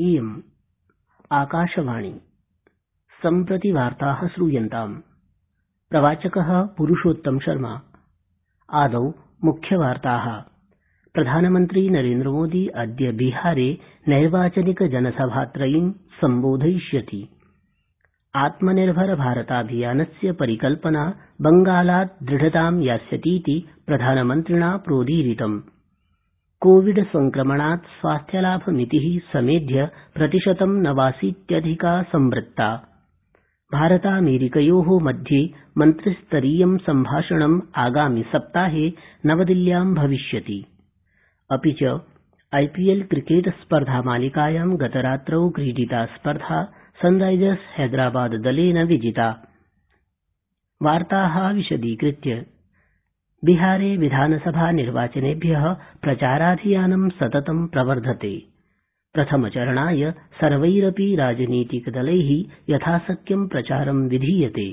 इयम् आकाशवाणी। सम्प्रति वार्ताः श्रूयन्ताम्। प्रवाचकः पुरुषोत्तमशर्मा आदौ मुख्यवार्ताः। प्रधानमन्त्री नरेन्द्रमोदी अद्य बिहारे नैर्वाचनिक जनसभात्रयीं सम्बोधयिष्यति। आत्मनिर्भर भारताभियानस्य परिकल्पना बंगालात् दृढतां यास्यतीति प्रधानमन्त्रिणा प्रोदीरितम् कोविड संक्रमणात् स्वास्थ्यलाभमिति समेध्य प्रतिशतं नवाशीत्यधिका संवृत्ता। भारतामेरिकयो मध्ये मन्त्रिस्तरीयं सम्भाषणम् आगामि सप्ताहे नवदिल्ल्यां भविष्यति। अपि च आईपीएल क्रिकेट स्पर्धामालिकायां गतरात्रौ क्रीडिता स्पर्धा सनराइजर्स हैदराबाद दलेन विजिता बिहारे विधानसभा निर्वाचनेभ्य प्रचाराभियानं सततं प्रवर्धते। प्रथमचरणाय सर्वैरपि राजनीतिकदलै यथाशक्यं प्रचारं विधीयते।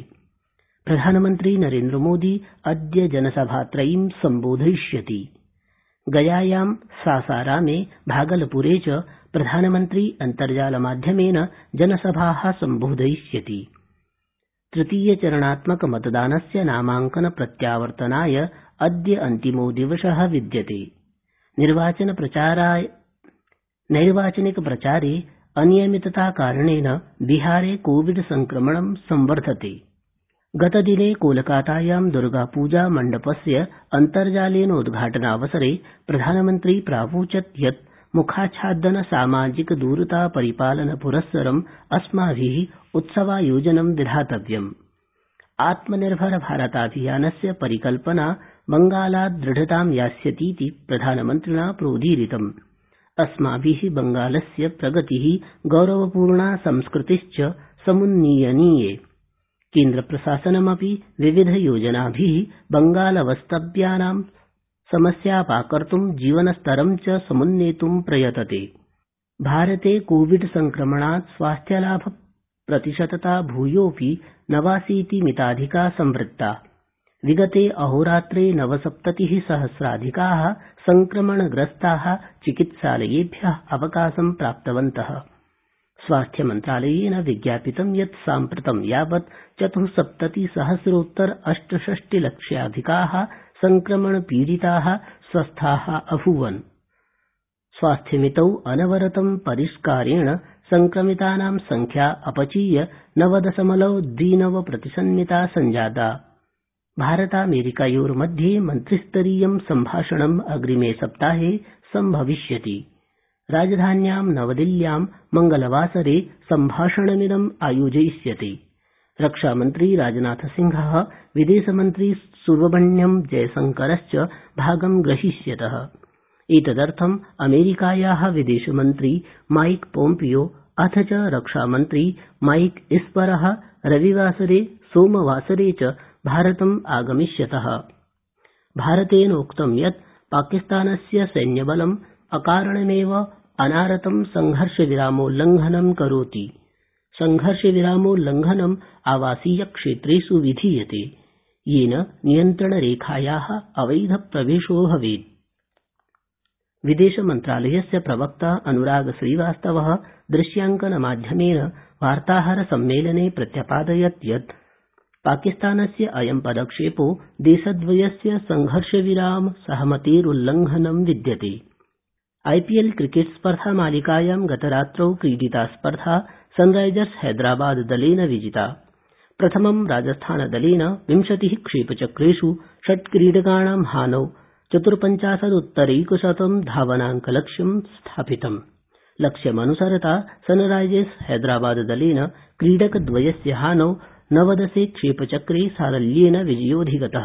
प्रधानमन्त्री नरेन्द्रमोदी अद्य जनसभात्रयीं सम्बोधयिष्यति। गयायां सासारामे भागलपुरे च प्रधानमन्त्री अन्तर्जालमाध्यमेन जनसभा सम्बोधयिष्यति तृतीयचरणात्मक मतदानस्य नामांकन प्रत्यावर्तनाय अद्य अन्तिमो दिवस विद्यते नैर्वाचनिक प्रचारे अनियमितताकारणेन बिहारे कोविड संक्रमणं संवर्धते गतदिने कोलकातायां दुर्गापूजा मण्डपस्य अन्तर्जालेनोद्घाटनावसरे प्रधानमन्त्री प्रावोचत् यत् मुखाच्छादन सामाजिक दूरता परिपालन पुरस्सरम् अस्माभि उत्सवायोजनं विधातव्यम्। आत्मनिर्भर भारताभियानस्य परिकल्पना बंगालात् दृढतां यास्यतीति प्रधानमन्त्रिणा प्रोदीरितम्। अस्माभि बंगालस्य प्रगति गौरवपूर्णा संस्कृतिश्च समुन्नीयनीये। केन्द्रप्रशासनमपि विविधयोजनाभि बंगालवस्तव्यानां समस्यापाकर्त् जीवनस्तरं च समुन्नेत् प्रयतते। भारते कोविड संक्रमणात् स्वास्थ्यलाभ प्रतिशतता भूयोऽपि नवाशीतिमिताधिका संवृत्ता। विगते अहोरात्रे नवसप्तति सहस्राधिका संक्रमणग्रस्ता चिकित्सालयेभ्य अवकाशं प्राप्तवन्त। स्वास्थ्यमन्त्रालयेन विज्ञापितं यत् साम्प्रतं यावत् चतुःसप्तति सहस्रोत्तर संक्रमणपीडिता स्वस्था अभूवन्। स्वास्थ्यमितौ अनवरतं परिष्कारेण संक्रमितानां संख्या अपचीय नव दशमलव द्वि नव प्रतिशन्मिता संजाता। भारतामेरिकयोर्मध्ये मन्त्रिस्तरीयं सम्भाषणम् अग्रिमे सप्ताहे सम्भविष्यति। राजधान्यां नवदिल्ल्यां मंगलवासरे सम्भाषणमिदम् आयोजयिष्यते रक्षामन्त्री राजनाथसिंह विदेशमन्त्री सुब्रह्मण्यम जयशंकरश्च भागं ग्रहीष्यत। एतदर्थं अमेरिकाया विदेशमन्त्री माइक पोम्पियो अथ च रक्षामन्त्री माइक इस्पर रविवासरे सोमवासरे च भारतम् आगमिष्यत। भारतेनोक्तं यत् पाकिस्तानस्य सैन्यबलं अकारणमेव अनारतं संघर्षविरामोल्लंघनं करोति संघर्षविरामोल्लंघनं आवासीयक्षेत्रेष् विधीयते। येन नियन्त्रणरेखाया अवैधप्रवेशो भवेत्। विदेशमन्त्रालयस्य प्रवक्ता अनुराग श्रीवास्तव दृश्यांकनमाध्यमेन वार्ताहरसम्मेलने प्रत्यपादयत् यत् पाकिस्तानस्य अयं पदक्षेपो देशद्वयस्य संघर्षविराम सहमतेरुल्लंघनं विद्यते आईपीएल क्रिकेट स्पर्धामालिकायां गतरात्रौ क्रीडिता स्पर्धा सनराइजर्स हैदराबाद दलेन विजिता। प्रथमं राजस्थानदलेन विंशति क्षेपचक्रेष् षट्क्रीडकाणां हानौ चतुर्पञ्चाशदुत्तरैकशतं धावनांकलक्ष्यं स्थापितम्। लक्ष्यमनुसरता सनराइजर्स हैदराबाददलेन क्रीडकद्वयस्य हानौ नवदशे क्षेपचक्रे सारल्येन विजयोऽधिगत।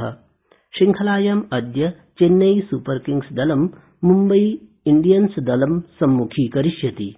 श्रृंखलायाम् अद्य चेन्नई सुपरकिंग्स दलं मुम्बई इण्डियन्स दलं सम्मुखीकरिष्यति